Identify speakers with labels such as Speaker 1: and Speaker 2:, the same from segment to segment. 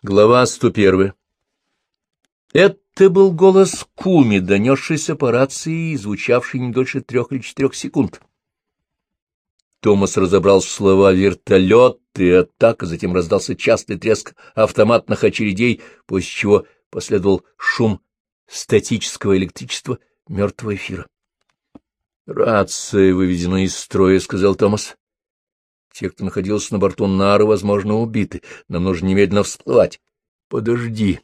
Speaker 1: Глава 101. Это был голос Куми, донесшийся по рации и звучавший не дольше трех или четырех секунд. Томас разобрал слова «вертолет» и «атака», затем раздался частый треск автоматных очередей, после чего последовал шум статического электричества мертвого эфира. «Рация выведена из строя», — сказал Томас. Те, кто находился на борту Нары, возможно, убиты. Нам нужно немедленно всплывать. — Подожди.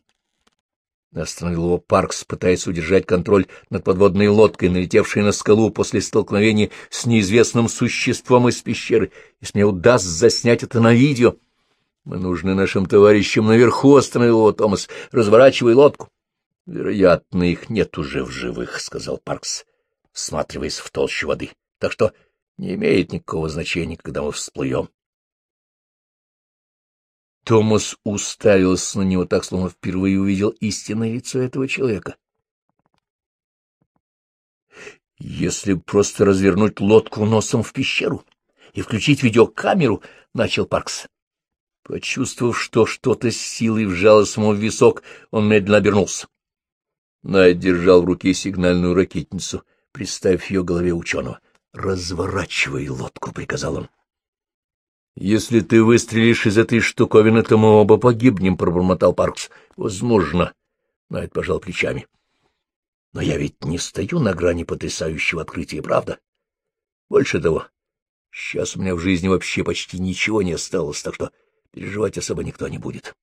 Speaker 1: Остановил его Паркс, пытаясь удержать контроль над подводной лодкой, налетевшей на скалу после столкновения с неизвестным существом из пещеры. Если мне удастся заснять это на видео... Мы нужны нашим товарищам наверху, остановил его Томас. Разворачивай лодку. — Вероятно, их нет уже в живых, — сказал Паркс, всматриваясь в толщу воды. — Так что не имеет никакого значения, когда мы всплывем. Томас уставился на него так, словно впервые увидел истинное лицо этого человека. «Если просто развернуть лодку носом в пещеру и включить видеокамеру», — начал Паркс. Почувствовав, что что-то с силой вжалось ему в висок, он медленно обернулся. Найт держал в руке сигнальную ракетницу, приставив ее голове ученого. «Разворачивай лодку», — приказал он. «Если ты выстрелишь из этой штуковины, то мы оба погибнем», — пробормотал Паркс. «Возможно», — Найт пожал плечами. «Но я ведь не стою на грани потрясающего открытия, правда? Больше того, сейчас у меня в жизни вообще почти ничего не осталось, так что переживать особо никто не будет».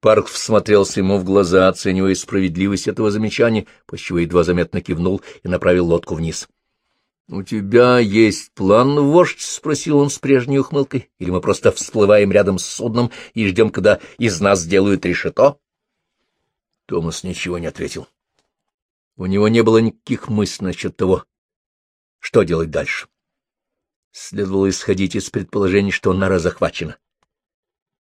Speaker 1: Парк всмотрелся ему в глаза, оценивая справедливость этого замечания, после чего едва заметно кивнул и направил лодку вниз. — У тебя есть план, вождь? — спросил он с прежней ухмылкой. — Или мы просто всплываем рядом с судном и ждем, когда из нас сделают решето? Томас ничего не ответил. У него не было никаких мыслей насчет того, что делать дальше. Следовало исходить из предположения, что нора захвачена.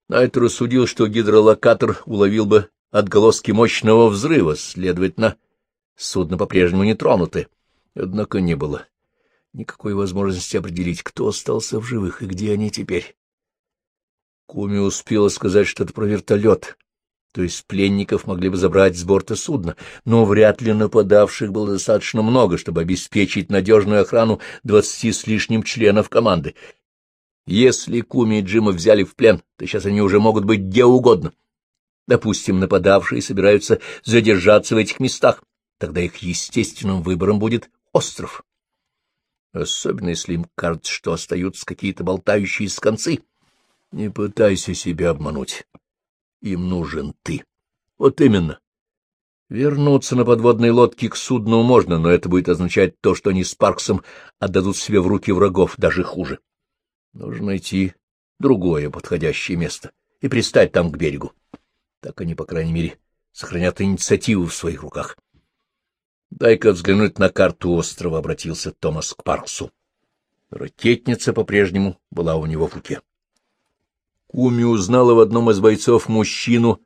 Speaker 1: Найт рассудил, что гидролокатор уловил бы отголоски мощного взрыва, следовательно, судно по-прежнему не тронуто. Однако не было никакой возможности определить, кто остался в живых и где они теперь. Куми успела сказать что-то про вертолет, то есть пленников могли бы забрать с борта судна, но вряд ли нападавших было достаточно много, чтобы обеспечить надежную охрану двадцати с лишним членов команды, если Куми и Джима взяли в плен, то сейчас они уже могут быть где угодно. Допустим, нападавшие собираются задержаться в этих местах. Тогда их естественным выбором будет остров. Особенно, если им кажется, что остаются какие-то болтающие сконцы. Не пытайся себя обмануть. Им нужен ты. Вот именно. Вернуться на подводной лодке к судну можно, но это будет означать то, что они с Парксом отдадут себе в руки врагов, даже хуже. Нужно найти другое подходящее место и пристать там к берегу. Так они, по крайней мере, сохранят инициативу в своих руках. Дай-ка взглянуть на карту острова, — обратился Томас к Парксу. Ракетница по-прежнему была у него в руке. Куми узнала в одном из бойцов мужчину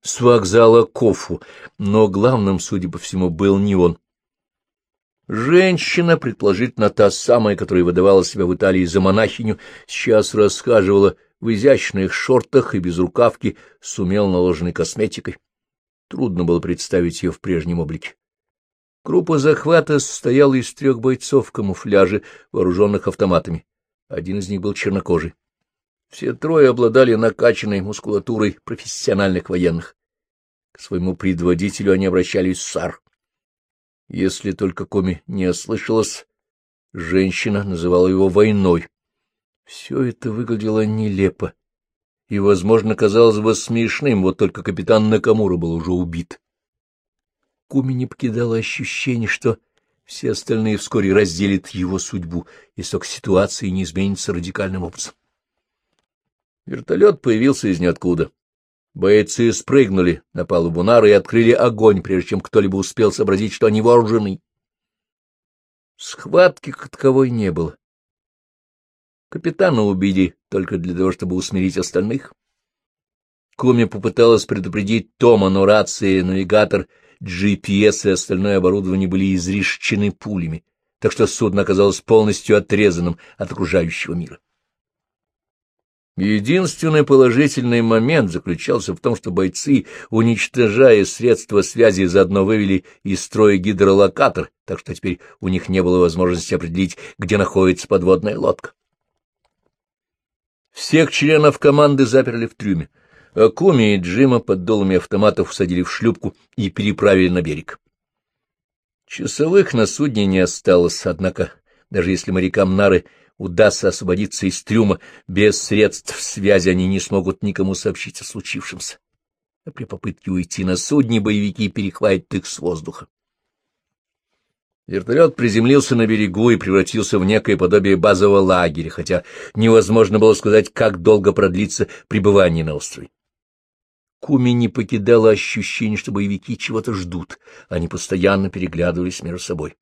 Speaker 1: с вокзала Кофу, но главным, судя по всему, был не он. Женщина, предположительно та самая, которая выдавала себя в Италии за монахиню, сейчас рассказывала в изящных шортах и без рукавки с умел наложенной косметикой. Трудно было представить ее в прежнем облике. Группа захвата состояла из трех бойцов в камуфляже, вооруженных автоматами. Один из них был чернокожий. Все трое обладали накачанной мускулатурой профессиональных военных. К своему предводителю они обращались с сар. Если только Коми не ослышалась, женщина называла его войной. Все это выглядело нелепо и, возможно, казалось бы смешным, вот только капитан Накамура был уже убит. Куми не покидало ощущение, что все остальные вскоре разделят его судьбу, если только ситуация не изменится радикальным образом. Вертолет появился из ниоткуда. Бойцы спрыгнули на палубу нары и открыли огонь, прежде чем кто-либо успел сообразить, что они вооружены. Схватки как таковой не было. Капитана убили только для того, чтобы усмирить остальных. Куми попыталась предупредить Тома, но рации, навигатор, GPS и остальное оборудование были изрешчены пулями, так что судно оказалось полностью отрезанным от окружающего мира. Единственный положительный момент заключался в том, что бойцы, уничтожая средства связи, заодно вывели из строя гидролокатор, так что теперь у них не было возможности определить, где находится подводная лодка. Всех членов команды заперли в трюме. Акуми и Джима под долами автоматов всадили в шлюпку и переправили на берег. Часовых на судне не осталось, однако, даже если морякам Нары удастся освободиться из трюма, без средств связи они не смогут никому сообщить о случившемся. А при попытке уйти на судне боевики перехватят их с воздуха. Вертолет приземлился на берегу и превратился в некое подобие базового лагеря, хотя невозможно было сказать, как долго продлится пребывание на острове. Куми не покидало ощущение, что боевики чего-то ждут, они постоянно переглядывались между собой.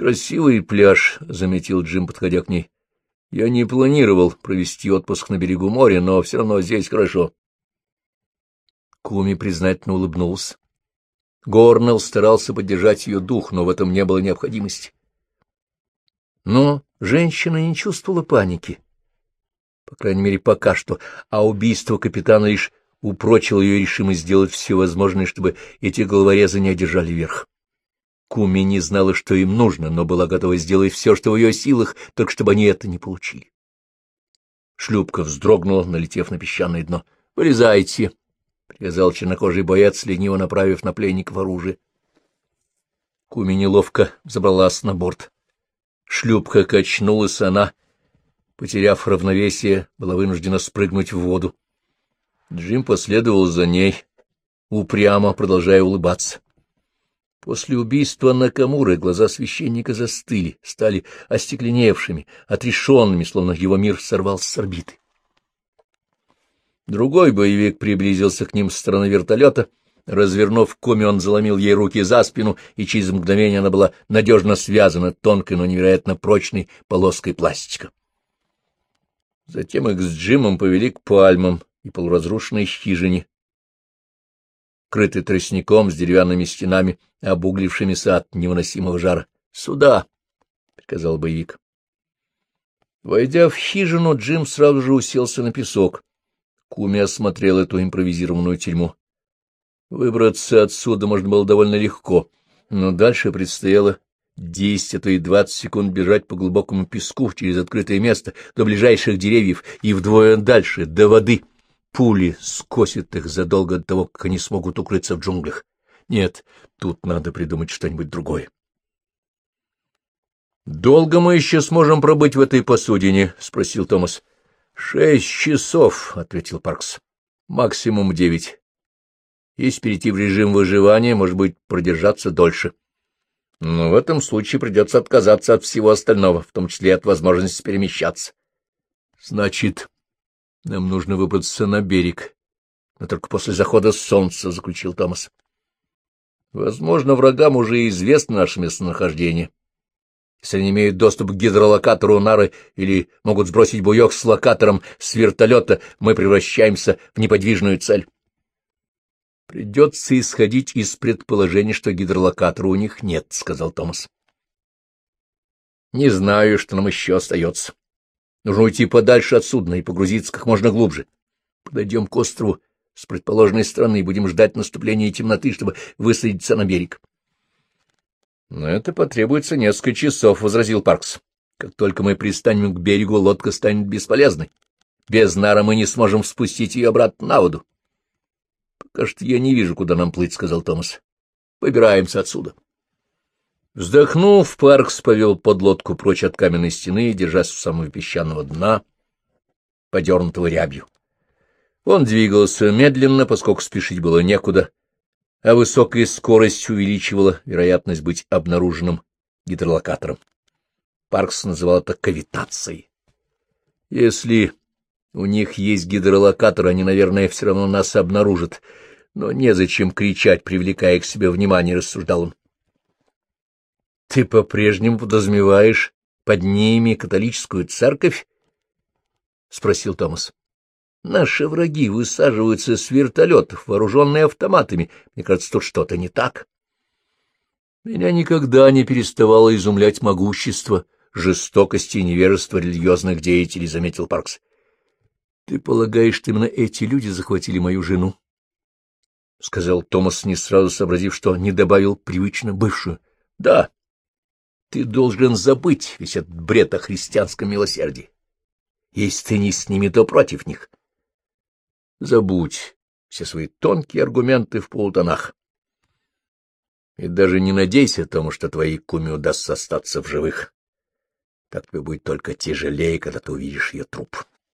Speaker 1: Красивый пляж, — заметил Джим, подходя к ней. Я не планировал провести отпуск на берегу моря, но все равно здесь хорошо. Куми признательно улыбнулся. Горнелл старался поддержать ее дух, но в этом не было необходимости. Но женщина не чувствовала паники. По крайней мере, пока что, а убийство капитана лишь упрочило ее решимость сделать все возможное, чтобы эти головорезы не одержали верх. Куми не знала, что им нужно, но была готова сделать все, что в ее силах, только чтобы они это не получили. Шлюпка вздрогнула, налетев на песчаное дно. — Вылезайте! — приказал чернокожий боец, лениво направив на пленников оружие. Куми неловко забралась на борт. Шлюпка качнулась, она, потеряв равновесие, была вынуждена спрыгнуть в воду. Джим последовал за ней, упрямо продолжая улыбаться. После убийства Накамуры глаза священника застыли, стали остекленевшими, отрешенными, словно его мир сорвался с орбиты. Другой боевик приблизился к ним с стороны вертолета. Развернув коми, он заломил ей руки за спину, и через мгновение она была надежно связана тонкой, но невероятно прочной полоской пластика. Затем их с Джимом повели к пальмам и полуразрушенной хижине, крытый тростником с деревянными стенами, обуглившимися от невыносимого жара. — Сюда! — приказал боевик. Войдя в хижину, Джим сразу же уселся на песок. Куми осмотрел эту импровизированную тюрьму. Выбраться отсюда можно было довольно легко, но дальше предстояло десять, а то и двадцать секунд бежать по глубокому песку через открытое место до ближайших деревьев и вдвое дальше, до воды — Пули скосят их задолго до того, как они смогут укрыться в джунглях. Нет, тут надо придумать что-нибудь другое. — Долго мы еще сможем пробыть в этой посудине? — спросил Томас. — Шесть часов, — ответил Паркс. — Максимум девять. Если перейти в режим выживания, может быть, продержаться дольше. Но в этом случае придется отказаться от всего остального, в том числе от возможности перемещаться. — Значит, нам нужно выбраться на берег, но только после захода солнца, — заключил Томас. Возможно, врагам уже известно наше местонахождение. Если они имеют доступ к гидролокатору Нары или могут сбросить буек с локатором с вертолета, мы превращаемся в неподвижную цель. Придется исходить из предположения, что гидролокатора у них нет, — сказал Томас. Не знаю, что нам еще остается. Нужно уйти подальше от судна и погрузиться как можно глубже. Подойдем к острову с предположенной стороны и будем ждать наступления темноты, чтобы высадиться на берег. — Но это потребуется несколько часов, — возразил Паркс. — Как только мы пристанем к берегу, лодка станет бесполезной. Без нара мы не сможем спустить ее обратно на воду. — Пока что я не вижу, куда нам плыть, — сказал Томас. — Выбираемся отсюда. — Вздохнув, Паркс повел подлодку прочь от каменной стены, держась у самого песчаного дна, подернутого рябью. Он двигался медленно, поскольку спешить было некуда, а высокая скорость увеличивала вероятность быть обнаруженным гидролокатором. Паркс называл это кавитацией. Если у них есть гидролокатор, они, наверное, все равно нас обнаружат, но незачем кричать, привлекая к себе внимание, — рассуждал он. Ты по-прежнему подразумеваешь под ними католическую церковь? — спросил Томас. — Наши враги высаживаются с вертолетов, вооруженные автоматами. Мне кажется, тут что-то не так. Меня никогда не переставало изумлять могущество, жестокости и невежество религиозных деятелей, — заметил Паркс. Ты полагаешь, что именно эти люди захватили мою жену? — сказал Томас, не сразу сообразив, что не добавил привычно бывшую. — Да. Ты должен забыть весь этот бред о христианском милосердии. Если ты не с ними, то против них. Забудь все свои тонкие аргументы в полутонах. И даже не надейся тому, что твоей куме удастся остаться в живых. Так тебе будет только тяжелее, когда ты увидишь ее труп.